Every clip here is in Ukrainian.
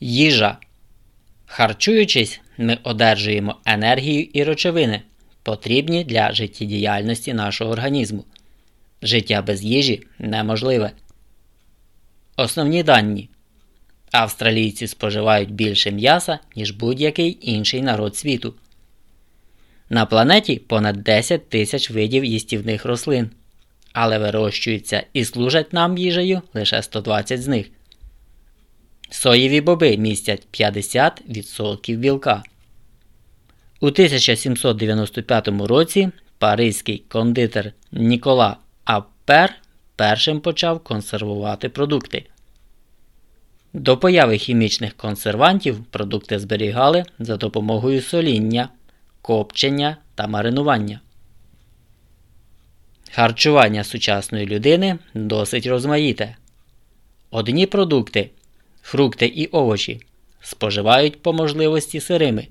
Їжа. Харчуючись, ми одержуємо енергію і речовини, потрібні для життєдіяльності нашого організму. Життя без їжі неможливе. Основні дані. Австралійці споживають більше м'яса, ніж будь-який інший народ світу. На планеті понад 10 тисяч видів їстівних рослин, але вирощуються і служать нам їжею лише 120 з них. Соєві боби містять 50% білка. У 1795 році паризький кондитер Нікола Аппер першим почав консервувати продукти. До появи хімічних консервантів продукти зберігали за допомогою соління, копчення та маринування. Харчування сучасної людини досить розмаїте. Одні продукти фрукти і овочі споживають по можливості сирими,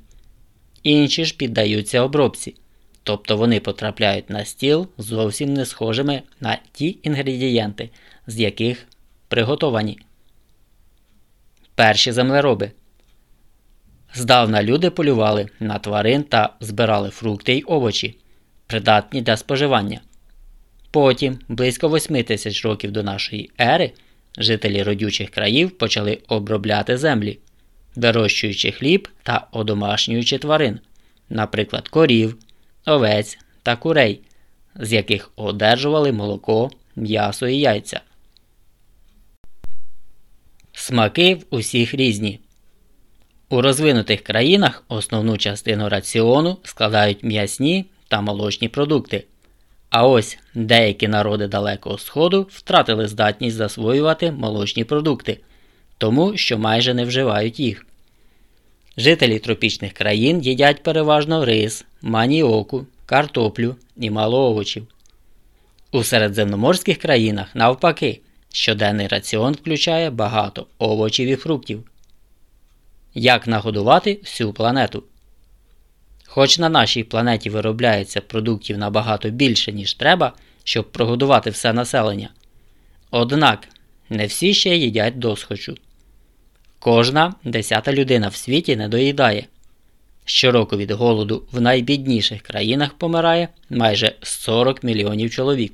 інші ж піддаються обробці, тобто вони потрапляють на стіл зовсім не схожими на ті інгредієнти, з яких приготовані. Перші землероби. Здавна люди полювали на тварин та збирали фрукти й овочі, придатні для споживання. Потім, близько 8 тисяч років до нашої ери, жителі родючих країв почали обробляти землі, вирощуючи хліб та одомашнюючи тварин, наприклад, корів, овець та курей, з яких одержували молоко, м'ясо і яйця. Смаки в усіх різні. У розвинутих країнах основну частину раціону складають м'ясні та молочні продукти. А ось деякі народи Далекого Сходу втратили здатність засвоювати молочні продукти, тому що майже не вживають їх. Жителі тропічних країн їдять переважно рис, маніоку, картоплю і мало овочів. У середземноморських країнах, навпаки, щоденний раціон включає багато овочів і фруктів. Як нагодувати всю планету? Хоч на нашій планеті виробляється продуктів набагато більше, ніж треба, щоб прогодувати все населення. Однак не всі ще їдять досхочу. Кожна десята людина в світі не доїдає. Щороку від голоду в найбідніших країнах помирає майже 40 мільйонів чоловік.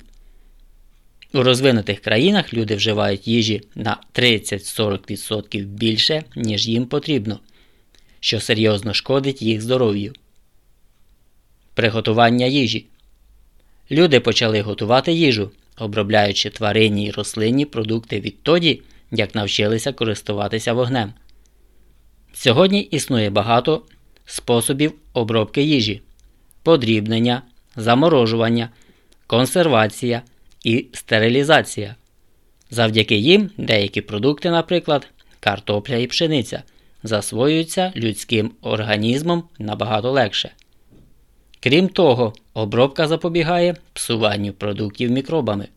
У розвинутих країнах люди вживають їжі на 30-40% більше, ніж їм потрібно, що серйозно шкодить їх здоров'ю. Приготування їжі. Люди почали готувати їжу, обробляючи тваринні й рослинні продукти відтоді, як навчилися користуватися вогнем. Сьогодні існує багато способів обробки їжі, подрібнення, заморожування, консервація і стерилізація. Завдяки їм деякі продукти, наприклад, картопля і пшениця, засвоюються людським організмом набагато легше. Крім того, обробка запобігає псуванню продуктів мікробами.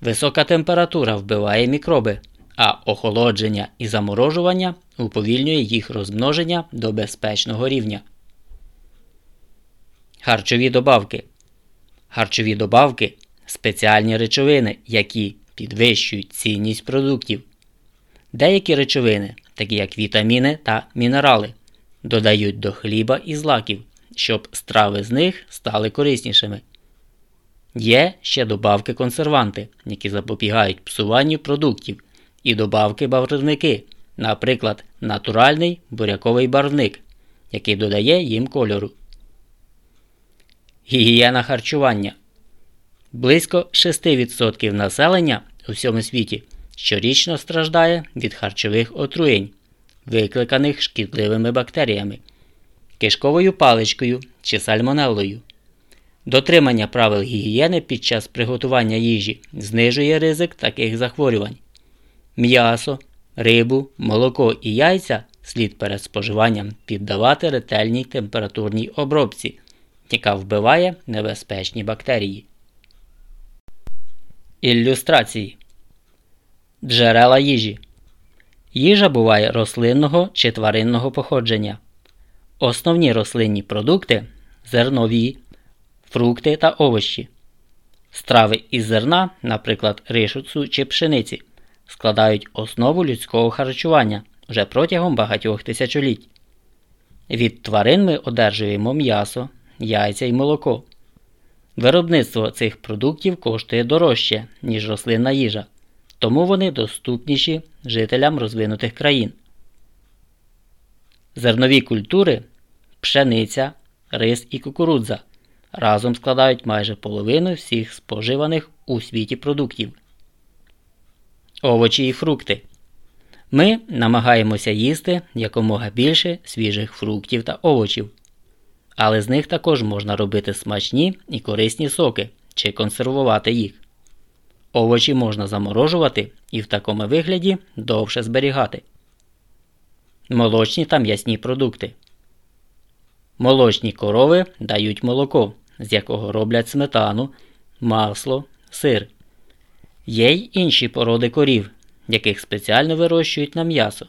Висока температура вбиває мікроби, а охолодження і заморожування уповільнює їх розмноження до безпечного рівня. Харчові добавки. Харчові добавки спеціальні речовини, які підвищують цінність продуктів. Деякі речовини, такі як вітаміни та мінерали, додають до хліба і злаків щоб страви з них стали кориснішими. Є ще добавки консерванти, які запобігають псуванню продуктів, і добавки барвники, наприклад, натуральний буряковий барвник, який додає їм кольору. Гігієна харчування. Близько 6% населення у всьому світі щорічно страждає від харчових отруєнь, викликаних шкідливими бактеріями кишковою паличкою чи сальмонеллою. Дотримання правил гігієни під час приготування їжі знижує ризик таких захворювань. М'ясо, рибу, молоко і яйця слід перед споживанням піддавати ретельній температурній обробці, яка вбиває небезпечні бактерії. Ілюстрації Джерела їжі. Їжа буває рослинного чи тваринного походження. Основні рослинні продукти зернові, фрукти та овочі. Страви із зерна, наприклад, ришуцу чи пшениці, складають основу людського харчування, вже протягом багатьох тисячоліть. Від тварин ми одержуємо м'ясо, яйця і молоко. Виробництво цих продуктів коштує дорожче, ніж рослинна їжа, тому вони доступніші жителям розвинутих країн. Зернові культури пшениця, рис і кукурудза разом складають майже половину всіх споживаних у світі продуктів. Овочі і фрукти. Ми намагаємося їсти якомога більше свіжих фруктів та овочів, але з них також можна робити смачні і корисні соки чи консервувати їх. Овочі можна заморожувати і в такому вигляді довше зберігати. Молочні та м'ясні продукти. Молочні корови дають молоко, з якого роблять сметану, масло, сир. Є й інші породи корів, яких спеціально вирощують на м'ясо.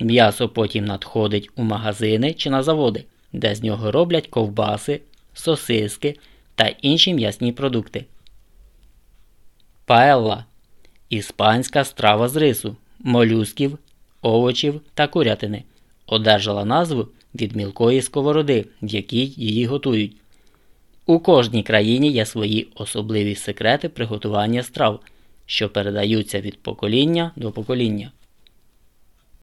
М'ясо потім надходить у магазини чи на заводи, де з нього роблять ковбаси, сосиски та інші м'ясні продукти. Паелла іспанська страва з рису, молюсків, овочів та курятини одержала назву від мілкої сковороди, в якій її готують. У кожній країні є свої особливі секрети приготування страв, що передаються від покоління до покоління.